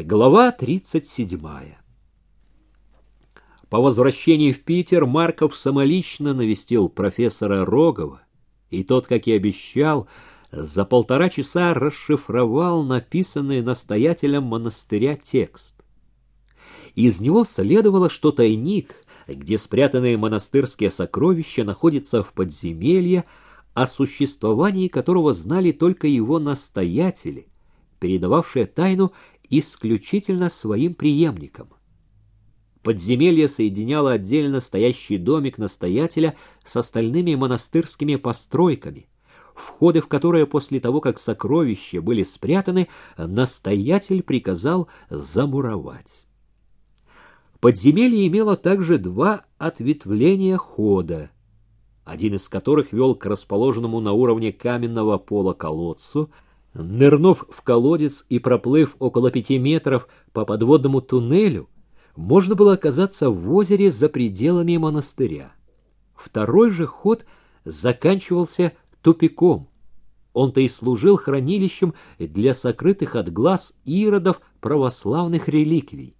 Глава 37. По возвращении в Питер Марков самолично навестил профессора Рогова, и тот, как и обещал, за полтора часа расшифровал написанный настоятелем монастыря текст. Из него следовало, что тайник, где спрятанные монастырские сокровища, находится в подземелье, о существовании которого знали только его настоятели, передававшие тайну исключительно своим преемникам. Подземелье соединяло отдельно стоящий домик настоятеля с остальными монастырскими постройками, входы в которые после того, как сокровища были спрятаны, настоятель приказал замуровать. Подземелье имело также два ответвления хода, один из которых вел к расположенному на уровне каменного пола колодцу — Нырнув в колодец и проплыв около пяти метров по подводному туннелю, можно было оказаться в озере за пределами монастыря. Второй же ход заканчивался тупиком. Он-то и служил хранилищем для сокрытых от глаз иродов православных реликвий.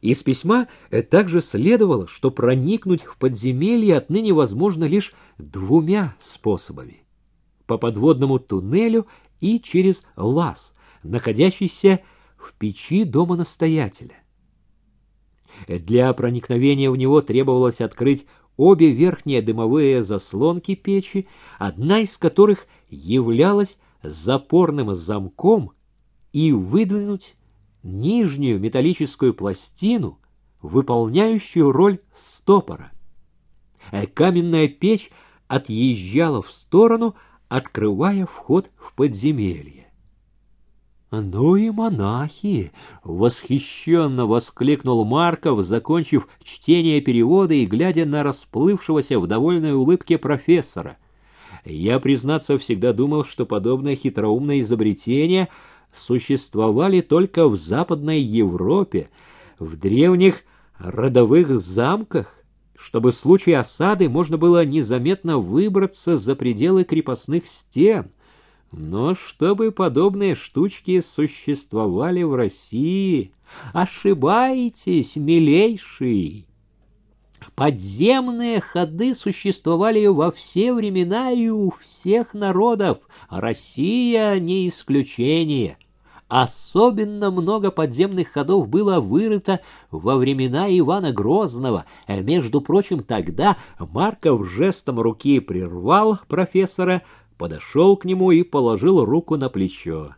Из письма также следовало, что проникнуть в подземелье отныне возможно лишь двумя способами по подводному туннелю и через лаз, находящийся в печи дома настоятеля. Для проникновения в него требовалось открыть обе верхние дымовые заслонки печи, одна из которых являлась запорным замком, и выдвинуть нижнюю металлическую пластину, выполняющую роль стопора. Каменная печь отъезжала в сторону, открывая вход в подземелье. «Ну и монахи!» — восхищенно воскликнул Марков, закончив чтение перевода и глядя на расплывшегося в довольной улыбке профессора. «Я, признаться, всегда думал, что подобное хитроумное изобретение существовали только в Западной Европе, в древних родовых замках чтобы в случае осады можно было незаметно выбраться за пределы крепостных стен. Но чтобы подобные штучки существовали в России, ошибаетесь, милейший. Подземные ходы существовали во все времена и у всех народов, Россия не исключение. Особенно много подземных ходов было вырыто во времена Ивана Грозного. Между прочим, тогда Марков жестом руки прервал профессора, подошел к нему и положил руку на плечо.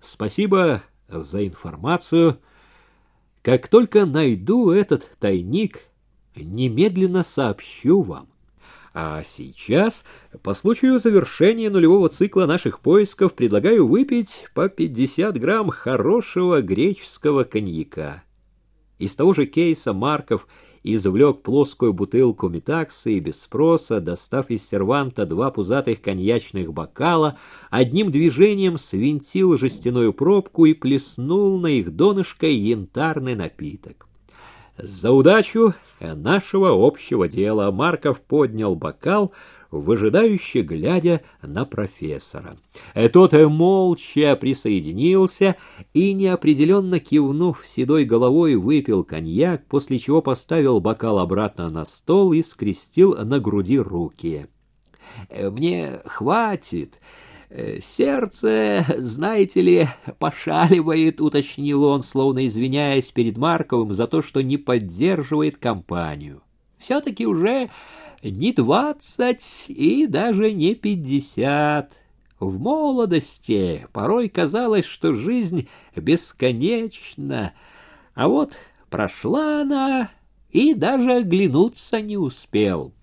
«Спасибо за информацию. Как только найду этот тайник, немедленно сообщу вам». А сейчас, по случаю завершения нулевого цикла наших поисков, предлагаю выпить по 50 грамм хорошего греческого коньяка. Из того же кейса Марков извлек плоскую бутылку метакса и без спроса, достав из серванта два пузатых коньячных бокала, одним движением свинтил жестяную пробку и плеснул на их донышко янтарный напиток. За удачу нашего общего дела Марков поднял бокал, выжидающе глядя на профессора. Тот молча присоединился и, неопределенно кивнув седой головой, выпил коньяк, после чего поставил бокал обратно на стол и скрестил на груди руки. «Мне хватит», Э, «Сердце, знаете ли, пошаливает», — уточнил он, словно извиняясь перед Марковым за то, что не поддерживает компанию. «Все-таки уже не двадцать и даже не пятьдесят». В молодости порой казалось, что жизнь бесконечна, а вот прошла она и даже оглянуться не успел.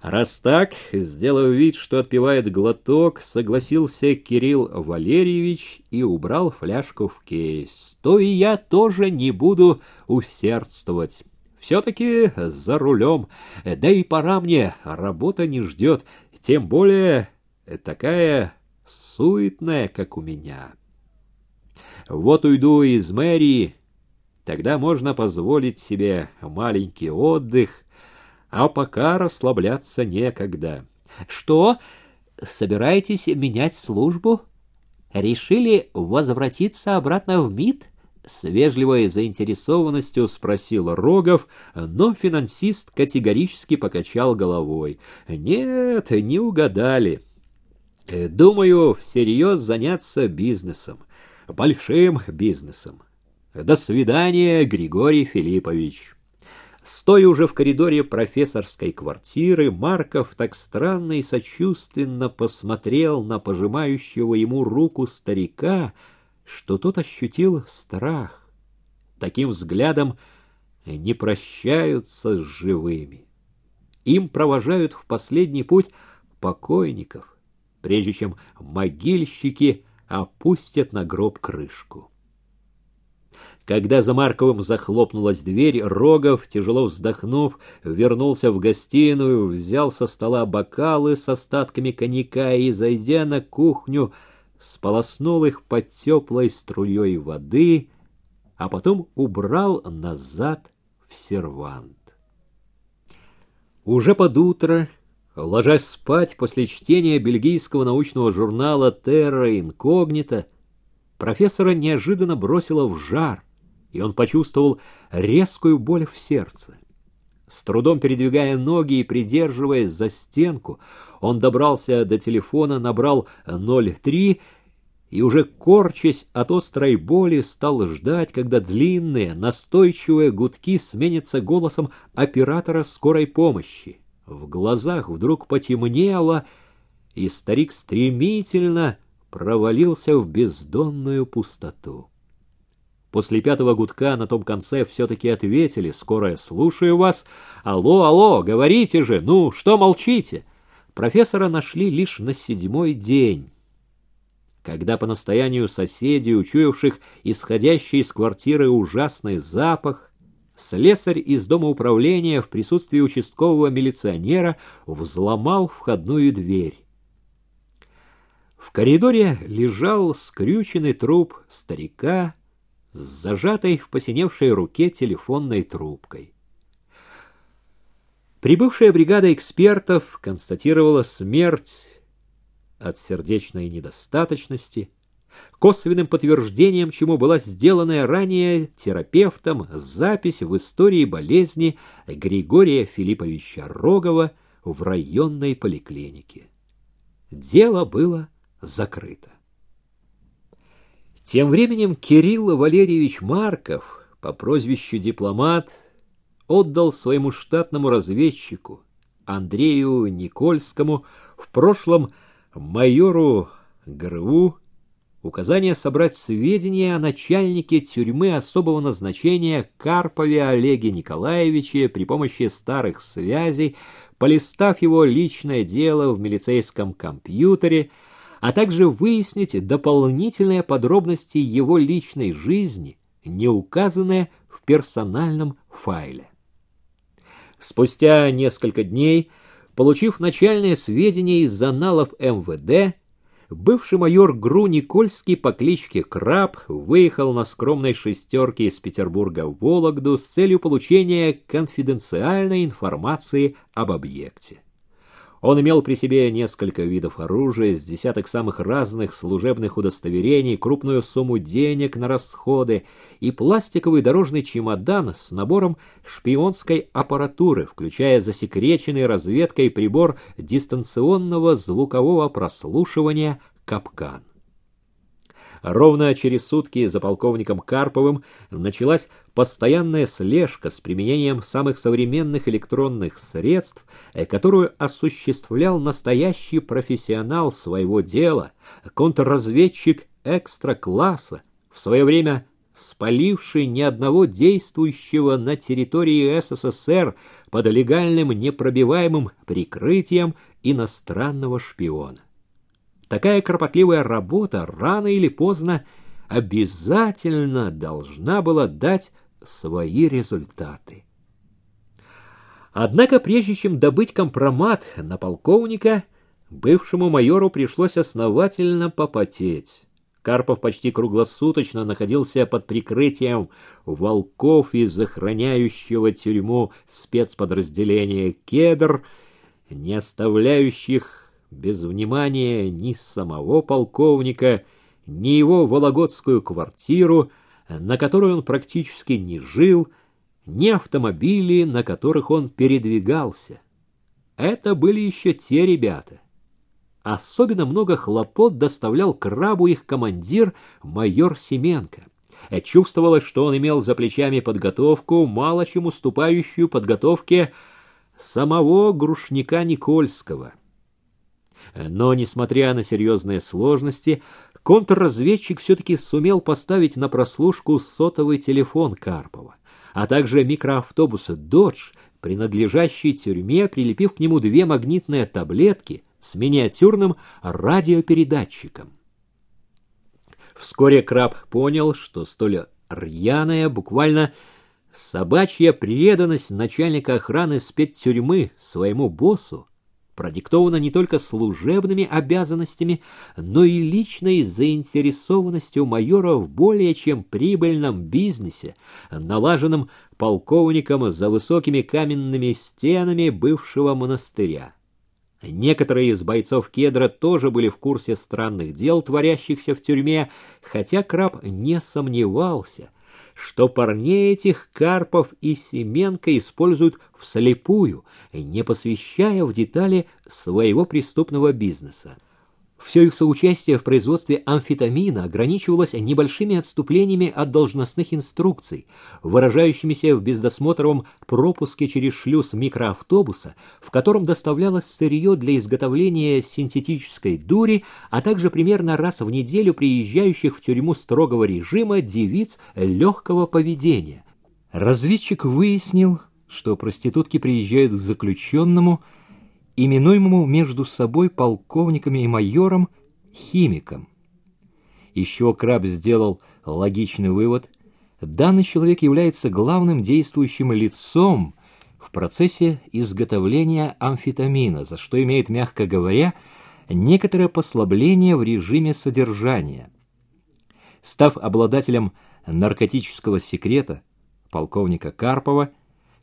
Раз так, сделав вид, что отпивает глоток, согласился Кирилл Валерьевич и убрал фляжку в кейс. То и я тоже не буду усердствовать. Все-таки за рулем. Да и пора мне, работа не ждет. Тем более такая суетная, как у меня. Вот уйду из мэрии, тогда можно позволить себе маленький отдых — а пока расслабляться некогда. Что, собираетесь менять службу? решили возвратиться обратно в МИД? С вежливой заинтересованностью спросил Рогов, но финансист категорически покачал головой. Нет, не угадали. Думаю, всерьез заняться бизнесом. Большим бизнесом. До свидания, Григорий Филиппович. Стоя уже в коридоре профессорской квартиры, Марков так странно и сочувственно посмотрел на пожимающего ему руку старика, что тот ощутил страх. Таким взглядом не прощаются с живыми. Им провожают в последний путь покойников, прежде чем могильщики опустят на гроб крышку. Когда за Марковым захлопнулась дверь, Рогов, тяжело вздохнув, вернулся в гостиную, взял со стола бокалы с остатками коньяка и, зайдя на кухню, сполоснул их под теплой струей воды, а потом убрал назад в сервант. Уже под утро, ложась спать после чтения бельгийского научного журнала «Терра Инкогнита», профессора неожиданно бросило в жар и он почувствовал резкую боль в сердце. С трудом передвигая ноги и придерживаясь за стенку, он добрался до телефона, набрал 03 и уже корчась от острой боли стал ждать, когда длинные, настойчивые гудки сменятся голосом оператора скорой помощи. В глазах вдруг потемнело, и старик стремительно провалился в бездонную пустоту. После пятого гудка на том конце все-таки ответили. «Скорая, слушаю вас. Алло, алло, говорите же, ну, что молчите?» Профессора нашли лишь на седьмой день. Когда по настоянию соседей, учуявших исходящий из квартиры ужасный запах, слесарь из дома управления в присутствии участкового милиционера взломал входную дверь. В коридоре лежал скрюченный труп старика, с зажатой в посиневшей руке телефонной трубкой. Прибывшая бригада экспертов констатировала смерть от сердечной недостаточности, косвенным подтверждением чему была сделана ранее терапевтом запись в истории болезни Григория Филипповича Рогова в районной поликлинике. Дело было закрыто. Тем временем Кирилл Валерьевич Марков по прозвищу дипломат отдал своему штатному разведчику Андрею Никольскому, в прошлом майору ГРУ, указание собрать сведения о начальнике тюрьмы особого назначения Карпове Олеге Николаевиче при помощи старых связей, полистав его личное дело в милицейском компьютере, а также выяснить дополнительные подробности его личной жизни, не указанные в персональном файле. Спустя несколько дней, получив начальные сведения из аналов МВД, бывший майор ГРУ Никольский по кличке Краб выехал на скромной шестерке из Петербурга в Вологду с целью получения конфиденциальной информации об объекте. Он имел при себе несколько видов оружия, с десяток самых разных служебных удостоверений, крупную сумму денег на расходы и пластиковый дорожный чемодан с набором шпионской аппаратуры, включая засекреченный разведкой прибор дистанционного звукового прослушивания «Капкан». Ровно через сутки за полковником Карповым началась постоянная слежка с применением самых современных электронных средств, э, которую осуществлял настоящий профессионал своего дела, контрразведчик экстра-класса, в свое время спаливший ни одного действующего на территории СССР под легальным непробиваемым прикрытием иностранного шпиона. Такая кропотливая работа рано или поздно обязательно должна была дать свои результаты. Однако прежде чем добыть компромат на полковника, бывшему майору пришлось основательно попотеть. Карпов почти круглосуточно находился под прикрытием волков из охраняющего тюрьму спецподразделения «Кедр», не оставляющих без внимания ни самого полковника, ни его вологодскую квартиру, на которой он практически не жил, ни автомобили, на которых он передвигался. Это были еще те ребята. Особенно много хлопот доставлял крабу их командир майор Семенко. Чувствовалось, что он имел за плечами подготовку, мало чем уступающую подготовке самого Грушника Никольского. Но, несмотря на серьезные сложности, контрразведчик все-таки сумел поставить на прослушку сотовый телефон Карпова, а также микроавтобус «Додж», принадлежащий тюрьме, прилепив к нему две магнитные таблетки с миниатюрным радиопередатчиком. Вскоре Краб понял, что столь рьяная, буквально собачья преданность начальника охраны спецтюрьмы своему боссу продиктована не только служебными обязанностями, но и личной заинтересованностью майора в более чем прибыльном бизнесе, налаженном полковником за высокими каменными стенами бывшего монастыря. Некоторые из бойцов кедра тоже были в курсе странных дел, творящихся в тюрьме, хотя Краб не сомневался, что парней этих Карпов и Семенко используют вслепую, не посвящая в детали своего преступного бизнеса. Все их соучастие в производстве амфетамина ограничивалось небольшими отступлениями от должностных инструкций, выражающимися в бездосмотровом пропуске через шлюз микроавтобуса, в котором доставлялось сырье для изготовления синтетической дури, а также примерно раз в неделю приезжающих в тюрьму строгого режима девиц легкого поведения. Разведчик выяснил, что проститутки приезжают к заключенному – именуемому между собой полковниками и майором химиком. Еще Краб сделал логичный вывод. Данный человек является главным действующим лицом в процессе изготовления амфетамина, за что имеет, мягко говоря, некоторое послабление в режиме содержания. Став обладателем наркотического секрета полковника Карпова,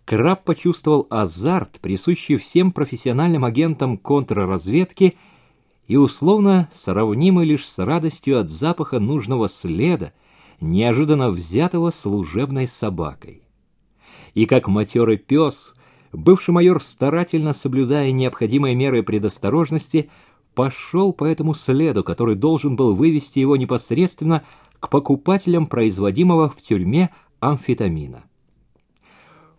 Краб почувствовал азарт, присущий всем профессиональным агентам контрразведки и условно сравнимый лишь с радостью от запаха нужного следа, неожиданно взятого служебной собакой. И как матерый пес, бывший майор, старательно соблюдая необходимые меры предосторожности, пошел по этому следу, который должен был вывести его непосредственно к покупателям производимого в тюрьме амфетамина.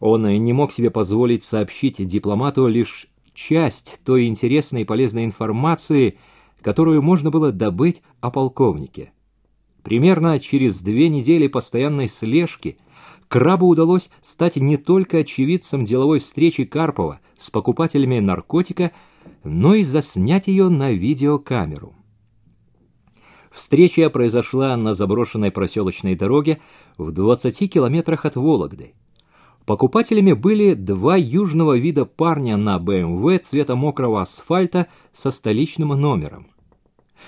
Он не мог себе позволить сообщить дипломату лишь часть той интересной и полезной информации, которую можно было добыть о полковнике. Примерно через две недели постоянной слежки Крабу удалось стать не только очевидцем деловой встречи Карпова с покупателями наркотика, но и заснять ее на видеокамеру. Встреча произошла на заброшенной проселочной дороге в 20 километрах от Вологды. Покупателями были два южного вида парня на БМВ цвета мокрого асфальта со столичным номером.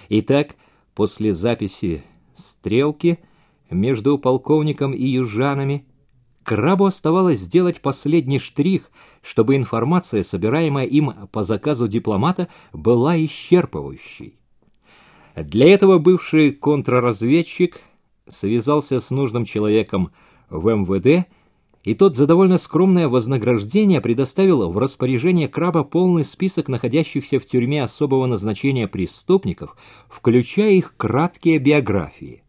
Итак, после записи стрелки между полковником и южанами Крабу оставалось сделать последний штрих, чтобы информация, собираемая им по заказу дипломата, была исчерпывающей. Для этого бывший контрразведчик связался с нужным человеком в МВД и тот за довольно скромное вознаграждение предоставил в распоряжение Краба полный список находящихся в тюрьме особого назначения преступников, включая их краткие биографии.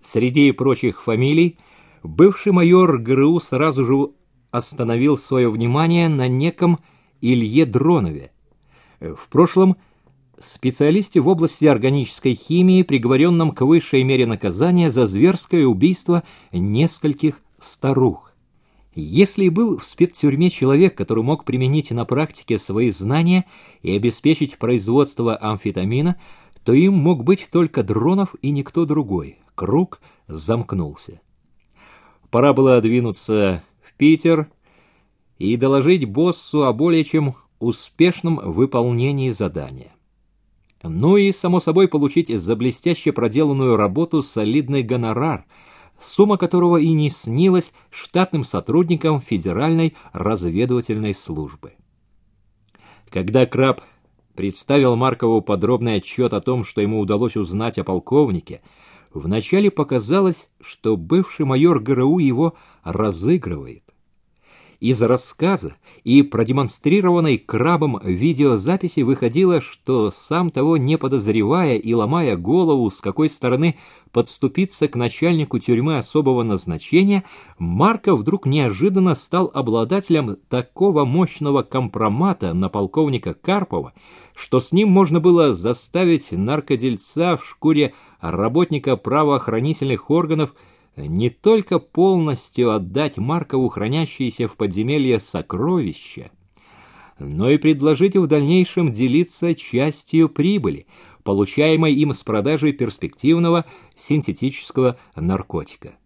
Среди прочих фамилий бывший майор ГРУ сразу же остановил свое внимание на неком Илье Дронове. В прошлом специалисте в области органической химии, приговоренном к высшей мере наказания за зверское убийство нескольких старух. Если и был в спецтюрьме человек, который мог применить на практике свои знания и обеспечить производство амфетамина, то им мог быть только Дронов и никто другой. Круг замкнулся. Пора было двинуться в Питер и доложить боссу о более чем успешном выполнении задания. Ну и, само собой, получить за блестяще проделанную работу солидный гонорар – сумма которого и не снилась штатным сотрудникам Федеральной разведывательной службы. Когда Краб представил Маркову подробный отчет о том, что ему удалось узнать о полковнике, вначале показалось, что бывший майор ГРУ его разыгрывает. Из рассказа и продемонстрированной крабом видеозаписи выходило, что сам того не подозревая и ломая голову, с какой стороны подступиться к начальнику тюрьмы особого назначения, Марко вдруг неожиданно стал обладателем такого мощного компромата на полковника Карпова, что с ним можно было заставить наркодельца в шкуре работника правоохранительных органов не только полностью отдать Маркову хранящиеся в подземелье сокровища, но и предложить в дальнейшем делиться частью прибыли, получаемой им с продажи перспективного синтетического наркотика.